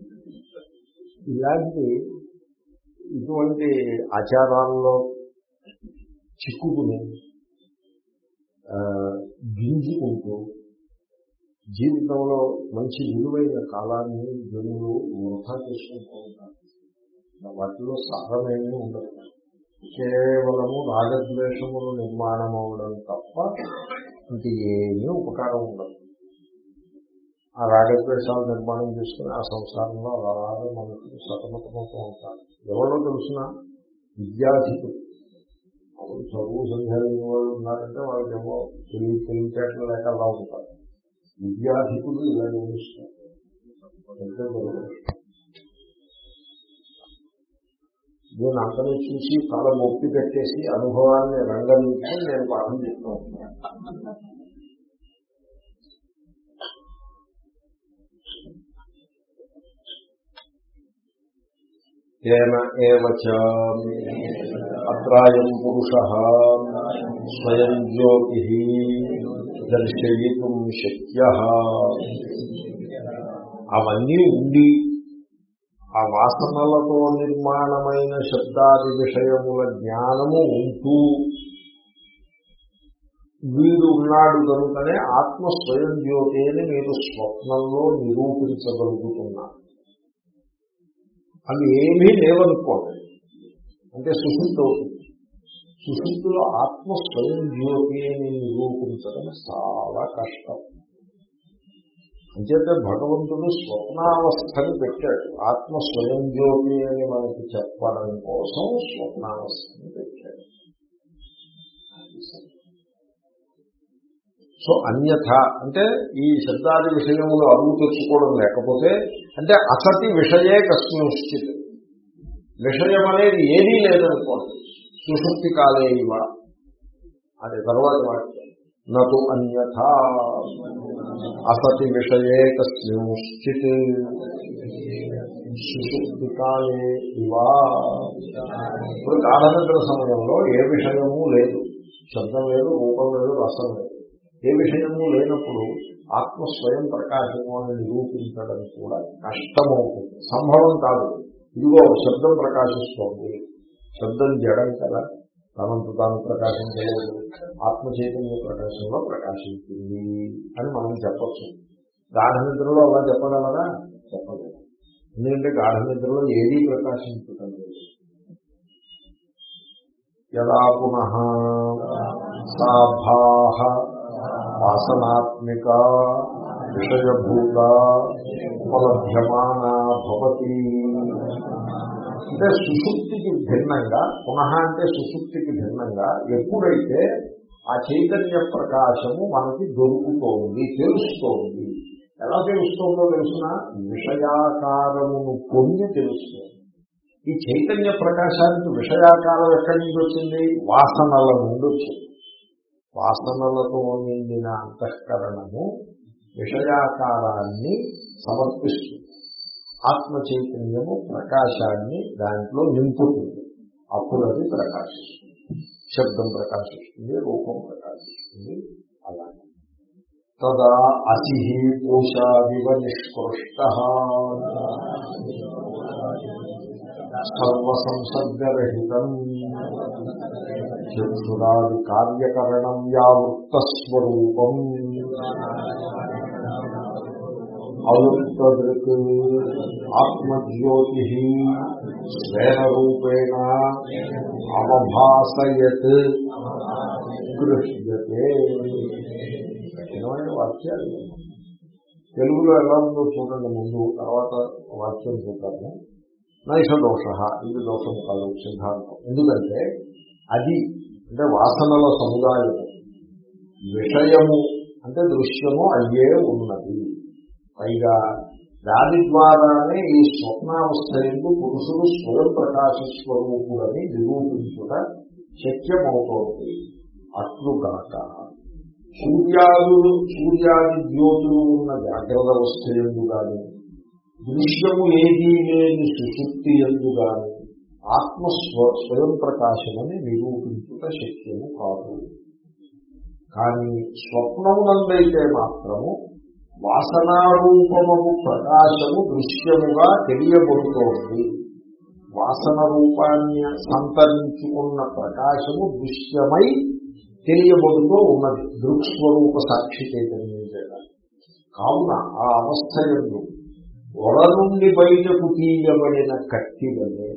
ఇలాంటి ఇటువంటి ఆచారాల్లో చిక్కుకుని గింజుకుంటూ జీవితంలో మంచి విలువైన కాలాన్ని జనులు వృధా చేసుకుంటూ ఉంటారు. వాటిలో సారమేమీ ఉండదు. కేవలము రాగద్వేషములు నిర్మాణం అవడం తప్ప ఇంక ఏమీ ఉపకారం ఉండదు. ఆ రాగద్వేషాలు నిర్మాణం చేసుకుని ఆ సంసారంలో అలాగే మనకు సతమతమవుతూ ఉంటారు. ఎవరో తెలిసిన విద్యాధికులు. అప్పుడు చదువు సంధ్యాలు వాళ్ళు ఉన్నారంటే వాళ్ళకేమో తెలివి తెలివితేటలు లేక అలా ఉంటారు. విద్యాధికులు ఇలా నిర్మిస్తారు నేను అంతని చూసి కాలం మొప్పి పెట్టేసి అనుభవాన్ని రంగరించి నేను పాఠం చెప్తూ తేన అత్రాయం పురుష స్వయం జ్యోతి దర్శయితుం శక్య. అవన్నీ ఉండి ఆ వాసనలతో నిర్మాణమైన శబ్దాది విషయముల జ్ఞానము ఉంటూ వీడు ఉన్నాడు కనుకనే ఆత్మ స్వయం జ్యోతి అని మీరు స్వప్నంలో నిరూపించగలుగుతున్నారు. అవి ఏమీ లేవనుకోండి. అంటే సుశుద్ధి అవుతుంది సుశుద్ధిలో ఆత్మ స్వయం జ్యోతి అని నిరూపించడం చాలా కష్టం. అంచేతే భగవంతుడు స్వప్నావస్థని పెట్టాడు. ఆత్మ స్వయం జ్యోతి అని మనకి చెప్పడం కోసం స్వప్నావస్థని పెట్టాడు. సో అన్యథ అంటే ఈ శబ్దాది విషయములు అరువు తెచ్చుకోవడం లేకపోతే అంటే అసతి విషయే కస్మించిత్ విషయం అనేది ఏదీ లేదనుకోండి. సుషుప్తి కాలే ఇవ అది తర్వాత వాక్యం. నటు అన్యథా అసతి విషయే కస్మింశ్చిత్ సుషుప్తి కాలే ఇవా. ఇప్పుడు గాఢనిద్ర సమయంలో ఏ విషయము లేదు. శబ్దం లేదు రూపం లేదు రసం లేదు. ఏ విషయము లేనప్పుడు ఆత్మ స్వయం ప్రకాశము అని నిరూపించడం కూడా కష్టమవుతుంది. సంభవం కాదు. ఇదిగో శబ్దం ప్రకాశిస్తోంది. శబ్దం జడం కదా. తనంత తాను ప్రకాశించలేదు ఆత్మ చైతన్య ప్రకాశంలో ప్రకాశించింది అని మనం చెప్పచ్చు. గాఢ నిద్రలో అలా చెప్పగలరా చెప్పలేదు ఎందుకంటే గాఢ నిద్రలో ఏదీ ప్రకాశించటం లేదు. యదా పునః సాభాహ వాసనాత్మిక విషయభూత ఉపలభ్యమానా భవతి అంటే సుశుక్తికి భిన్నంగా పునః అంటే సుశుక్తికి భిన్నంగా ఎప్పుడైతే ఆ చైతన్య ప్రకాశము మనకి దొరుకుతోంది తెలుస్తోంది. ఎలా తెలుస్తోందో తెలిసిన? విషయాకారమును పొంది తెలుస్తుంది. ఈ చైతన్య ప్రకాశానికి విషయాకారం ఎక్కడి నుంచి వచ్చింది? వాసనల నుండి వచ్చింది. వాసనలతో నిండిన అంతఃకరణము విషయాకారాన్ని సమర్పిస్తుంది. ఆత్మ చైతన్యము ప్రకాశాన్ని దాంట్లో నింపుతుంది. అప్పుడు అది ప్రకాశిస్తుంది. శబ్దం ప్రకాశిస్తుంది రూపం ప్రకాశిస్తుంది అలాగే. తదా అతి కోశాదివ నిష్కృష్ట. సర్వసంసర్గరహితం. చక్షురాది కార్యకరణం యావృత్తస్వరూపం. అవృత్తదృక్ ఆత్మజ్యోతి స్వేన అవభాసయత్ గృహ్యతే. కఠినమైన వాక్యాలు? తెలుగులో ఎలా ఉందో చూడండి ముందు తర్వాత వాక్యం చూద్దాము నైష దోష ఇది దోషం కాదు సిద్ధాంతం. ఎందుకంటే అది అంటే వాసనల సముదాయము విషయము అంటే దృశ్యము అయ్యే ఉన్నది. పైగా దాని ద్వారానే ఈ స్వప్నావస్థ ఎందు పురుషుడు స్వయం ప్రకాశ స్వరూపుడని నిరూపించుట శక్యమవుతోంది. అట్లుగాక సూర్యాలు సూర్యాది జ్యోతులు ఉన్న జాగ్రత్త అవస్థ ఎందు కానీ దృశ్యము ఏదీ లేని సుశుక్తి ఎందు కానీ ఆత్మ స్వ స్వయం ప్రకాశమని నిరూపించుట శక్యము కాదు. కానీ స్వప్నమునందైతే మాత్రము వాసనారూపము ప్రకాశము దృశ్యముగా తెలియబడుతోంది. వాసన రూపాన్ని సంతరించుకున్న ప్రకాశము దృశ్యమై తెలియబడుతూ ఉన్నది. దృక్స్వరూప సాక్షి చైతన్యం చేత. కావున ఆ అవస్థ ఎందు ఒడ నుండి బయటకు తీయబడిన కత్తి వల్లే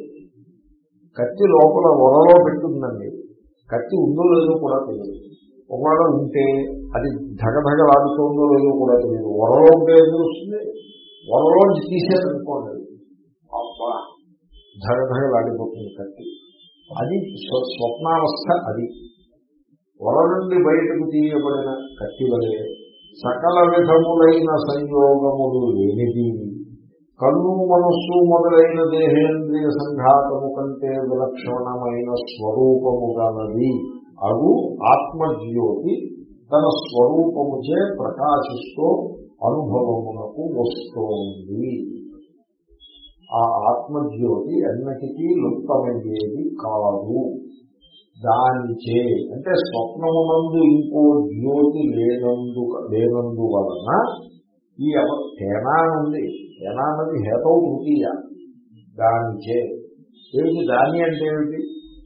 కత్తి లోపల ఒరలో పెట్టుందండి కత్తి ఉందో లేదో కూడా తెలియదు. ఒకవేళ ఉంటే అది ధగధగలాడుతోందో లేదో కూడా తెలియదు. వరలో ఉంటే ఏం తెలుస్తుంది ఒరలోంచి తీసేదనుకోండి. అబ్బా! ధగధగలాడిపోతుంది కట్టి అది స్వప్నావస్థ అది. వర నుండి బయటకు తీయబడిన కట్టి వలె సకల విధములైన సంయోగములు లేనిది. కన్ను మనస్సు మొదలైన దేహేంద్రియ సంఘాతము కంటే విలక్షణమైన స్వరూపము గలది. అగు ఆత్మజ్యోతి తన స్వరూపముచే ప్రకాశిస్తూ అనుభవమునకు వస్తోంది. ఆ ఆత్మజ్యోతి ఎన్నటికీ లుప్తమయ్యేది కాదు. దానిచే అంటే స్వప్నమునందు ఇంకో జ్యోతి లేనందు లేనందువలన ఈ అవ తేనా ఉంది. తేనా అన్నది హేతవు తృతీయ. దానిచే. ఏమిటి దాని అంటే ఏమిటి?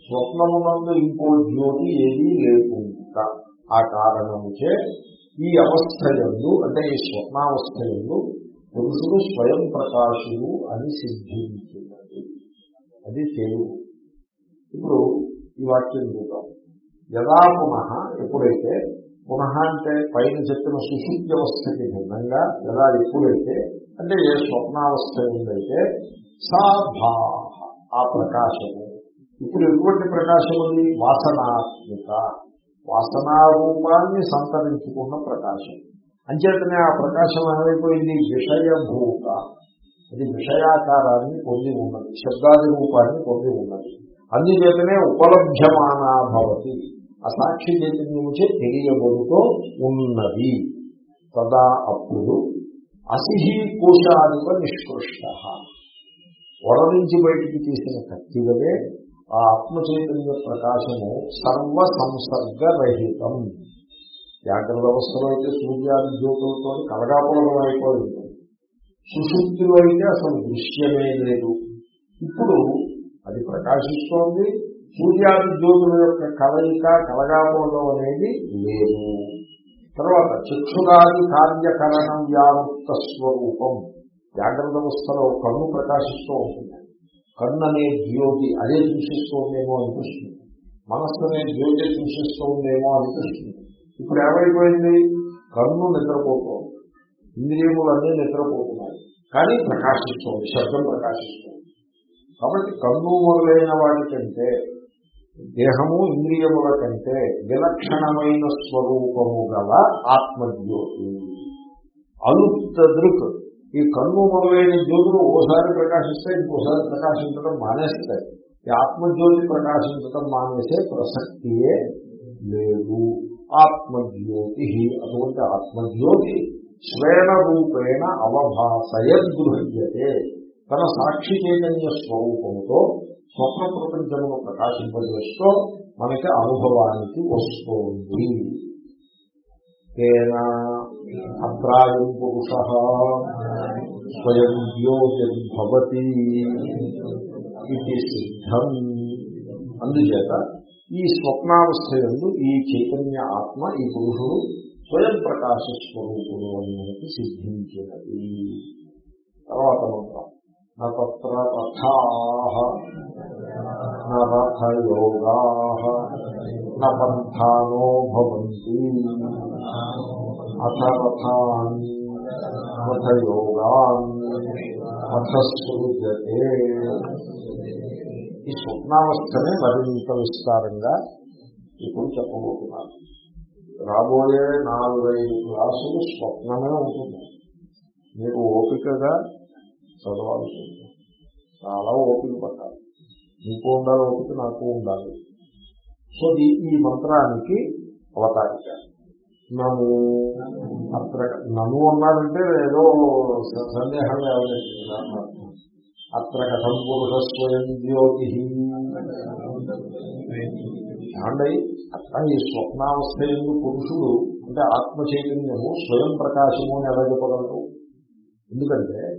స్వప్నమునందు ఇంకో జ్యోతి ఏదీ లేకుండా ఆ కారణముచే ఈ అవస్థ ఎందు అంటే ఈ స్వప్నావస్థ ఎందు పురుషుడు స్వయం ప్రకాశుడు అని సిద్ధించినది. అది తెలుగు. ఇప్పుడు ఈ వాక్యం చూద్దాం. యదా పునః ఎప్పుడైతే పునః అంటే పైన చెప్పిన సుశుద్ధి అవస్థకి భిన్నంగా యదా ఎప్పుడైతే అంటే ఏ స్వప్నావస్థ ఉందైతే సాధా ఆ ప్రకాశము ఇప్పుడు ఎటువంటి ప్రకాశం ఉంది? వాసనాత్మిక. వాసనారూపాన్ని సంతరించుకున్న ప్రకాశం. అంచేతనే ఆ ప్రకాశం ఏమైపోయింది? విషయభూత. అది విషయాకారాన్ని పొంది ఉన్నది. శబ్దాది రూపాన్ని పొంది ఉన్నది. అందుచేతనే ఉపలభ్యమానా భవతి. ఆ సాక్షి చైతన్యముచే తెలియబడుతూ ఉన్నది. తదా అప్పుడు అసిహి కోశాదిక నిష్కృష్ట. వడ నుంచి బయటికి తీసిన కత్తివలే ఆ ఆత్మ చైతన్య ప్రకాశము సర్వ సంసర్గరహితం జాగ్రత్త వ్యవస్థలో అయితే సూర్యాది జ్యోతులతో కలగాపులగం అయిపోయి ఉంటుంది సుశుద్ధిలో అయితే అసలు దృశ్యమే లేదు. ఇప్పుడు అది ప్రకాశిస్తోంది. సూర్యాది జ్యోతుల యొక్క కలయిక కలగాపులగం అనేది లేదు. తర్వాత చక్షురాది కార్యకరణం వ్యాముక్త స్వరూపం. జాగ్రత్త అవస్థలో కన్ను ప్రకాశిస్తూ ఉంటుంది. కన్ను అనే జ్యోతి అదే సూచిస్తోందేమో అనిపిస్తుంది. మనస్సు అనే జ్యోతి సూచిస్తోందేమో అనిపిస్తుంది. ఇప్పుడు ఏమైపోయింది? కన్ను నిద్రపోతుంది ఇంద్రియములన్నీ నిద్రపోతున్నాయి. కానీ ప్రకాశిస్తోంది శబ్దం ప్రకాశిస్తోంది. కాబట్టి కన్ను మొదలైన వాటికంటే దేహము ఇంద్రియముల కంటే విలక్షణమైన స్వరూపము గల ఆత్మజ్యోతి. అలుప్త దృక్ ఈ కన్ను మొదలైన జ్యోతులు ఓసారి ప్రకాశిస్తే ఇంకోసారి ప్రకాశించడం మానేస్తాయి ఈ ఆత్మజ్యోతి ప్రకాశించడం మానేసే ప్రసక్తియే లేదు. ఆత్మజ్యోతి అటువంటి ఆత్మజ్యోతి స్వేణ రూపేణ అవభాసయద్గృహ్యతే. తన సాక్షి చైతన్య స్వరూపంతో స్వప్న ప్రపంచమును ప్రకాశింపజేస్తూ మనకి అనుభవానికి వస్తోంది. తేన అత్రాయం పురుష స్వయం జ్యోతిర్భవతి ఇది సిద్ధం అందుచేత ఈ స్వప్నావస్థ ఎందు ఈ చైతన్య ఆత్మ ఈ పురుషుడు స్వయం ప్రకాశ స్వరూపుడు అని మనకి సిద్ధించినది. తర్వాత మంత్రం. నత్ర రథయోగా పంథానో భవంతి. అథ రథాన్ రథయోగాన్ అథస్సృజతే ఈ స్వప్నావస్థనే మరింత విస్తారంగా ఇప్పుడు చెప్పబోతున్నారు. రాబోయే నాలుగైదు క్లాసులు స్వప్నమే ఉంటుంది. మీరు ఓపికగా చదవాల్సి ఉంటుంది చాలా ఓపిక పట్టాలి. నీకు ఉండాలి ఓపిక నాకు ఉండాలి. సో ఈ ఈ మంత్రానికి అవతారిక. నము. అత్ర నము అన్నాడంటే ఏదో స- లేవలేదు అత్ర కథం పురుష స్వయం జ్యోతి. ఏమండి? అట్లా ఈ స్వప్నావస్థ ఎందు పురుషుడు అంటే ఆత్మ చైతన్యము స్వయం ప్రకాశము అని ఎలా చెప్పగలరు? ఎందుకంటే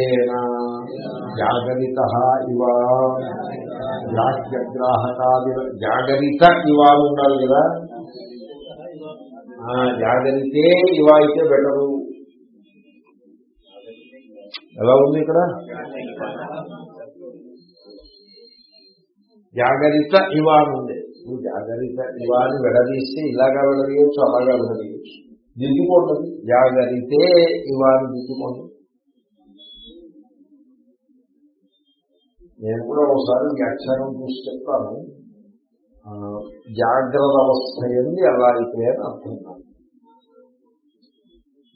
ఏనా జాగరిత ఇవ. గ్రాహ్యగ్రాహకాది జాగరిత ఇవాళ ఉండాలి కదా? ఆ, జాగరితే అయితే బెటరు. ఎలా ఉంది ఇక్కడ? జాగరిత ఇవ అని ఉంది. నువ్వు జాగరిత ఇవ అని విడదీస్తే ఇలాగా విడదీయచ్చు అలాగా విడదీయచ్చు. దిద్దుకోండి. జాగరితే ఇవ అని దిద్దుకోండి. నేను కూడా ఒకసారి వ్యాఖ్యానం చూసి చెప్తాను. జాగ్రత్త అవస్థ ఎందు ఎలా అయితే అని అర్థం కాదు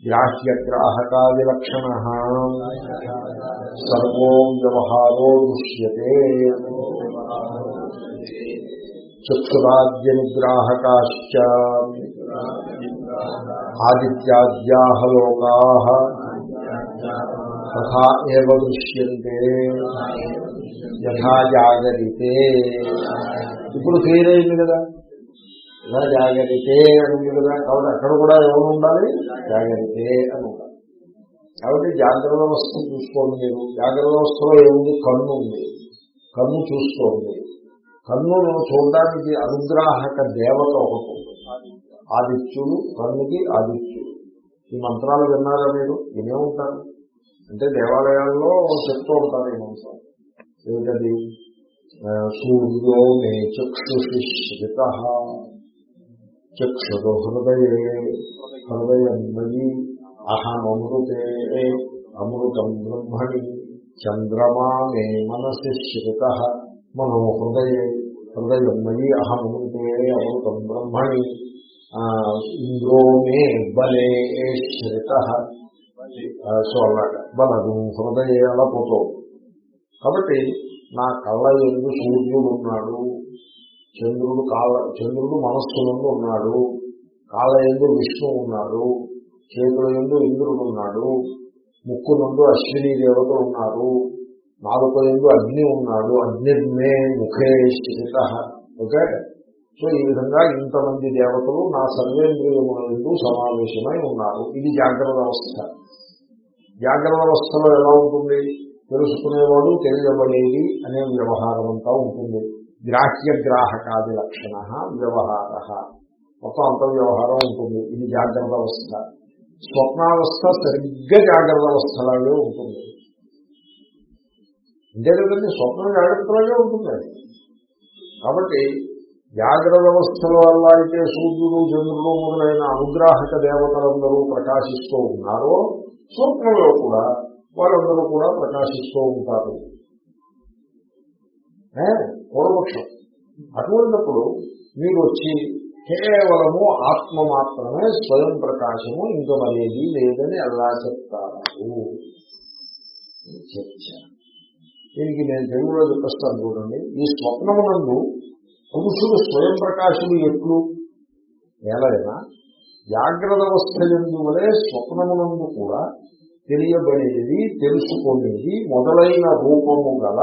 గ్రాహ్య గ్రాహకాది లక్షణ సర్వో వ్యవహారో దృశ్యతే. చక్షురాద్య నిగ్రాహకాశ్చ ఆదిత్యాద్యా తథా దృశ్యంతే. యథా జాగరితే. ఇప్పుడు క్లియర్ అయింది కదా. ఇలా జాగరితే అని ఉంది కదా. కాబట్టి అక్కడ కూడా ఎవరు ఉండాలి? జాగరితే అని ఉండాలి. కాబట్టి జాగ్రత్త వ్యవస్థ చూసుకోండి మీరు. జాగ్రత్త వ్యవస్థలో ఏముంది? కన్ను ఉంది. కన్ను చూసుకోండి. కన్నును చూడడానికి అనుగ్రాహక దేవత ఒకటి ఆదిత్యుడు కన్నుకి ఆదిత్యుడు. ఈ మంత్రాలు విన్నారా మీరు? వినే ఉంటారు. అంటే దేవాలయాల్లో చెప్తూ ఉంటారు ఈ మంత్రాలు. ఏమిటది? ఆ, సూర్యో మే చక్షుషి శ్రిత చక్షురు హృదయే హృదయమయి అహమృతే అమృతం బ్రహ్మణి చంద్రమా మే మనసి శ్రిత మనో హృదయే హృదయమయి అహమృతే అమృతం బ్రహ్మణి ఆ, ఇంద్రో మే బలే శ్రిత ఆ, సో అలాగా బలదు హృదయ అలా పోతూ కాబట్టి నా కళ్ళ ఎందు సూర్యుడు ఉన్నాడు. చంద్రుడు కాల చంద్రుడు మనస్సునందు ఉన్నాడు. కాళ్ళ ఎందు విష్ణు ఉన్నాడు. చేతుల ఎందు ఇంద్రుడు ఉన్నాడు. ముక్కు నందు అశ్విని దేవత ఉన్నారు. నాలుక ఎందు అగ్ని ఉన్నాడు. అగ్నిర్మే ముఖే స్థిత ఓకే? సో ఈ విధంగా ఇంతమంది దేవతలు నా సర్వేంద్రియముల ఎందు సమావేశమై ఉన్నారు. ఇది జాగ్రత్త అవస్థ జాగ్రత్త అవస్థలో ఎలా ఉంటుంది? తెలుసుకునేవాడు తెలియబడేది అనే వ్యవహారం అంతా ఉంటుంది. గ్రాహ్య గ్రాహకాది లక్షణ వ్యవహార. మొత్తం అంత వ్యవహారం ఉంటుంది. ఇది జాగ్రత్త అవస్థ. స్వప్నావస్థ సరిగ్గా జాగ్రత్త అవస్థలాగే ఉంటుంది. అంతే కదండి స్వప్నం జాగ్రత్తలాగే ఉంటుంది. కాబట్టి జాగ్రత్త అవస్థల వల్ల అయితే సూర్యుడు చంద్రుడు మొదలైన అనుగ్రాహక దేవతలందరూ ప్రకాశిస్తూ ఉన్నారో స్వప్నంలో కూడా వాళ్ళందరూ కూడా ప్రకాశిస్తూ ఉంటారు. పూర్వపక్షం. అటువంటిప్పుడు మీరు వచ్చి కేవలము ఆత్మ మాత్రమే స్వయం ప్రకాశము ఇంకా మరేది లేదని అలా చెప్తారు. చర్చ. దీనికి నేను తెలుగులో చెప్పేస్తాను చూడండి. ఈ స్వప్నమునందు పురుషుడు స్వయం ప్రకాశుడు ఎట్లు? ఏలైనా జాగ్రత్త అవస్థ ఎందు స్వప్నమునందు కూడా తెలియబడేది తెలుసుకునేది మొదలైన రూపము గల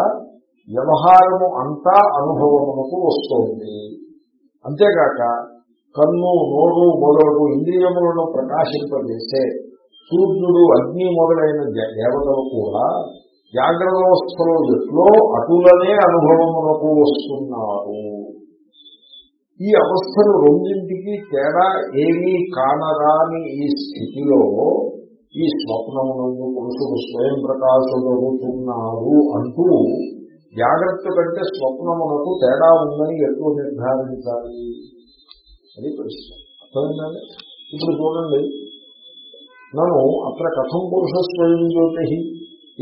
వ్యవహారము అంతా అనుభవమునకు వస్తోంది. అంతేగాక కన్ను నోరు మొదలగు ఇంద్రియములను ప్రకాశింపజేసే సూర్యుడు అగ్ని మొదలైన దేవతలు కూడా జాగ్రత్త అవస్థలో ఎట్లో అటులనే అనుభవమునకు వస్తున్నారు. ఈ అవస్థలు రెండింటికి తేడా ఏమీ కానరాని ఈ స్థితిలో ఈ స్వప్నమునందు పురుషుడు స్వయం ప్రకాశుడవుతున్నాడు అంటూ జాగ్రత్త కంటే స్వప్నమునకు తేడా ఉందని ఎట్లు నిర్ధారించాలి? అది ప్రశ్న. అర్థమైందండి? ఇప్పుడు చూడండి. నన్ను అత్ర కథం పురుష స్వయం జ్యోతి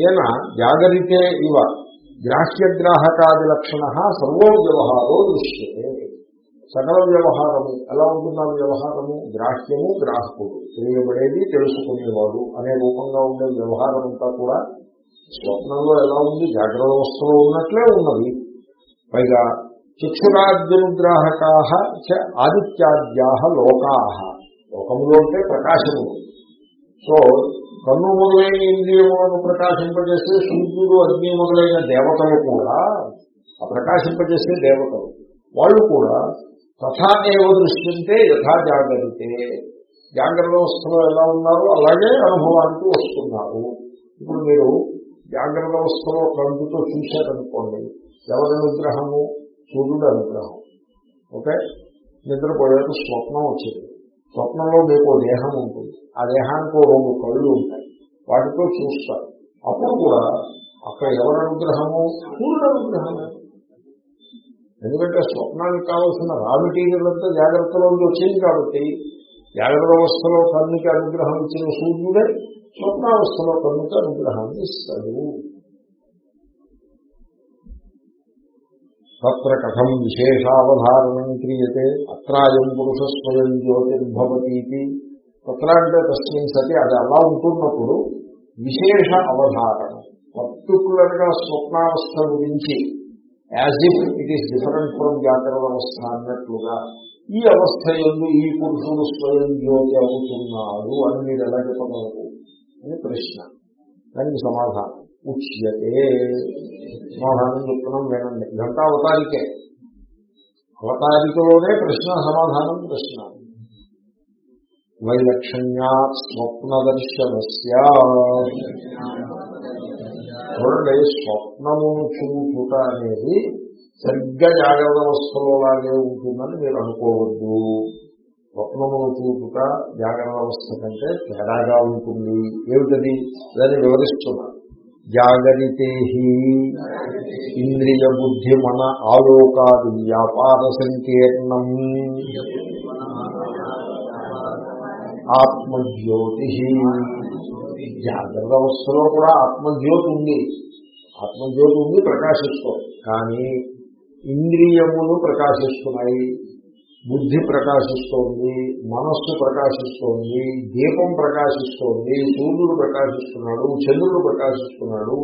ఏన జాగరితే ఇవ. గ్రాహ్యగ్రాహకాది లక్షణ సర్వోవ్యవహారో దృశ్యతే. సకల వ్యవహారము ఎలా ఉంటున్న వ్యవహారము? గ్రాహ్యము గ్రాహకుడు. తెలియబడేది తెలుసుకునేవాడు అనే రూపంగా ఉండే వ్యవహారం అంతా కూడా స్వప్నంలో ఎలా ఉంది? జాగ్రత్త అవస్థలో ఉన్నట్లే ఉన్నది. పైగా చక్షురాద్యనుగ్రాహకా ఆదిత్యాద్యా లోకా లోకములు అంటే ప్రకాశము. సో కన్ను మొదలైన ఇంద్రియములను ప్రకాశింపజేస్తే సూర్యుడు అగ్ని మొదలైన దేవతలు కూడా ఆ ప్రకాశింపజేసే దేవతలు. వాళ్ళు కూడా తథా ఏవ దృశ్యంతే యథా జాగ్రత్తే. జాగ్రత్త అవస్థలో ఎలా ఉన్నారో అలాగే అనుభవానికి వస్తున్నారు. ఇప్పుడు మీరు జాగ్రత్త అవస్థలో కంటితో చూశారనుకోండి ఎవరి అనుగ్రహము? సూర్యుడు అనుగ్రహం. ఓకే? నిద్రపోయేట స్వప్నం వచ్చింది. స్వప్నంలో మీకు దేహం ఉంటుంది. ఆ దేహానికి రెండు కళ్ళు ఉంటాయి. వాటితో చూస్తారు. అప్పుడు కూడా అక్కడ ఎవరి అనుగ్రహము? సూర్యుడు అనుగ్రహమే. ఎందుకంటే స్వప్నానికి కావాల్సిన రా మెటీరియల్ అంతా జాగ్రత్తలో వచ్చింది కాబట్టి జాగ్రత్త అవస్థలో కన్నుకి అనుగ్రహం ఇచ్చిన సూర్యుడే స్వప్నావస్థలో కన్నుకి అనుగ్రహాన్ని ఇస్తాడు. తత్ర కథం విశేషావధారణం క్రియతే అత్రాయం పురుష స్వయం జ్యోతిర్భవతీతి. తత్ర అంటే తస్మిన్ సతి అది అలా ఉంటున్నప్పుడు విశేష అవధారణ. పర్టికులర్గా స్వప్నావస్థ గురించి as if it is different from జాగ్రత్త అవస్థ అన్నట్లుగా ఈ అవస్థ ఎందు ఈ పురుషుడు స్వయం జ్యోతి అవుతున్నాడు అని మీరు ఎలా చెప్పగలరు అని ప్రశ్న. దానికి సమాధానం. ఉచ్యతే. సమాధానం చెప్తున్నాం వినండి. ఇదంతా అవతారికే. అవతారికలోనే ప్రశ్న సమాధానం ప్రశ్న. వైలక్షణ్యా స్వప్న దర్శనస్య చూడండి స్వప్నమును చూచుట అనేది సరిగ్గా జాగ్రత్త అవస్థలో లాగే ఉంటుందని మీరు అనుకోవద్దు. స్వప్నమును చూపుట జాగ్రత్త అవస్థ కంటే తేడాగా ఉంటుంది. ఏమిటది? దాన్ని వివరిస్తున్నారు జాగరితే ఇంద్రియ బుద్ధి మన ఆలోకాది వ్యాపార సంకీర్ణం. ఆత్మజ్యోతి జాగ్రత్త అవస్థలో కూడా ఆత్మజ్యోతి ఉంది. ఆత్మజ్యోతి ఉంది ప్రకాశిస్తుంది. కానీ ఇంద్రియములు ప్రకాశిస్తున్నాయి బుద్ధి ప్రకాశిస్తోంది మనస్సు ప్రకాశిస్తోంది దీపం ప్రకాశిస్తోంది సూర్యుడు ప్రకాశిస్తున్నాడు చంద్రుడు ప్రకాశిస్తున్నాడు.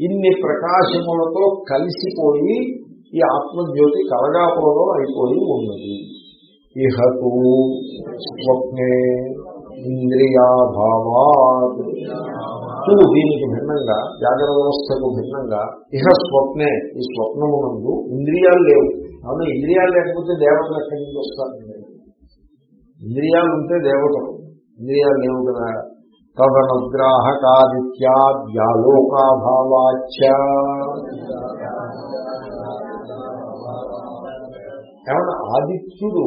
ఇన్ని ప్రకాశములతో కలిసిపోయి ఈ ఆత్మజ్యోతి కలగాపురంలో అయిపోయి ఉన్నది. ఇహతు స్వప్నే ఇంద్రియాభావాత్. దీనికి భిన్నంగా జాగ్రత్త వ్యవస్థకు భిన్నంగా ఇహ స్వప్నే ఈ స్వప్నమునందు ఇంద్రియాలు లేవు. అవును? ఇంద్రియాలు లేకపోతే దేవతలు ఎక్కడి నుంచి వస్తారండి ఇంద్రియాలు ఉంటే దేవతలు. ఇంద్రియాలు లేవు కదా. తదనుగ్రాహకాదిత్యాద్యాలోకాభావాచ ఏమన్నా ఆదిత్యుడు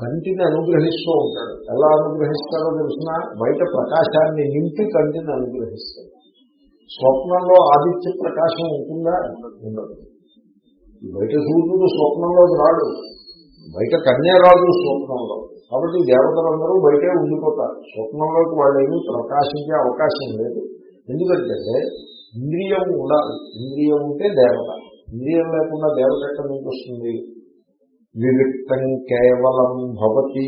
కంటిని అనుగ్రహిస్తూ ఉంటాడు. ఎలా అనుగ్రహిస్తాడో తెలిసిన? బయట ప్రకాశాన్ని నింపి కంటిని అనుగ్రహిస్తాడు. స్వప్నంలో ఆదిత్య ప్రకాశం ఉంటుందా? ఉండదు. బయట సూర్యుడు స్వప్నంలో రాడు. బయట కన్యా రాదు స్వప్నంలో. కాబట్టి దేవతలందరూ బయటే ఉండిపోతారు. స్వప్నంలోకి వాళ్ళు ఏమీ ప్రకాశించే అవకాశం లేదు. ఎందుకంటే ఇంద్రియం ఉండాలి. ఇంద్రియం ఉంటే దేవత. ఇంద్రియం లేకుండా దేవత ఎక్కడి నుంచి వస్తుంది? వివిక్తం కేవలం భవతి.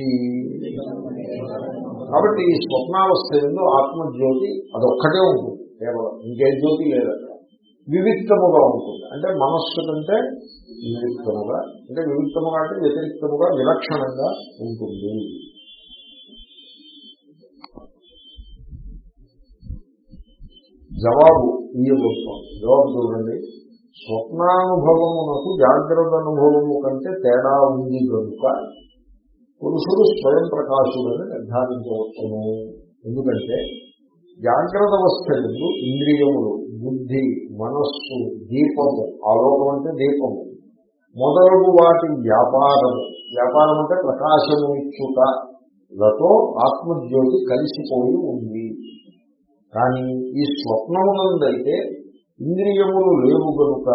కాబట్టి ఈ స్వప్నావస్థ ఎందు ఆత్మజ్యోతి అదొక్కటే ఉంటుంది. కేవలం ఇంకే జ్యోతి లేదక్కడ. వివిక్తముగా ఉంటుంది. అంటే మనస్సు కంటే వివిక్తముగా అంటే వివిక్తముగా అంటే వ్యతిరిక్తముగా విలక్షణంగా ఉంటుంది. జవాబు ఇయ్యబోతాం జవాబు చూడండి. స్వప్నానుభవమునకు జాగ్రత్త అనుభవము కంటే తేడా ఉంది కనుక పురుషుడు స్వయం ప్రకాశుడని నిర్ధారించవచ్చును. ఎందుకంటే జాగ్రత్త అవస్థలందు ఇంద్రియములు బుద్ధి మనస్సు దీపము ఆలోకం అంటే దీపము. మొదలగు వాటి వ్యాపారము. వ్యాపారం అంటే ప్రకాశము ఇచ్చుటలతో ఆత్మజ్యోతి కలిసిపోయి ఉంది. కానీ ఈ స్వప్నమునందైతే ఇంద్రియములు లేవు గనుక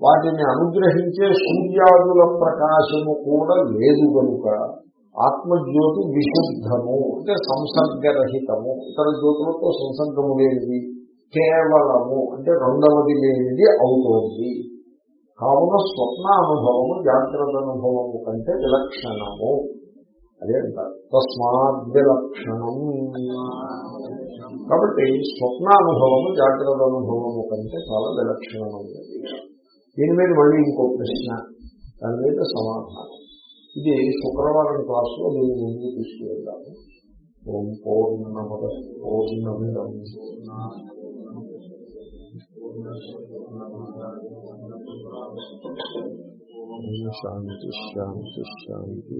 వాటిని అనుగ్రహించే సూర్యాదుల ప్రకాశము కూడా లేదు గనుక ఆత్మజ్యోతి విశుద్ధము అంటే సంసర్గరహితము. ఇతర జ్యోతులతో సంసర్గము లేనిది కేవలము అంటే రెండవది లేనిది అవుతోంది. కావున స్వప్న అనుభవము జాగ్రత్త అనుభవము కంటే విలక్షణము. అదే అంటారు తస్మాత్ విలక్షణం కాబట్టి స్వప్నానుభవము జాగ్రత్త అనుభవము కంటే చాలా విలక్షణమైనది దీని మీద మళ్ళీ ఇంకో ప్రశ్న దాని మీద సమాధానం ఇది శుక్రవారం క్లాసులో దీని ముందు తీసుకువెళ్దాము ఓం పూర్ణమద పూర్ణమిదం శాంతి శాంతి శాంతి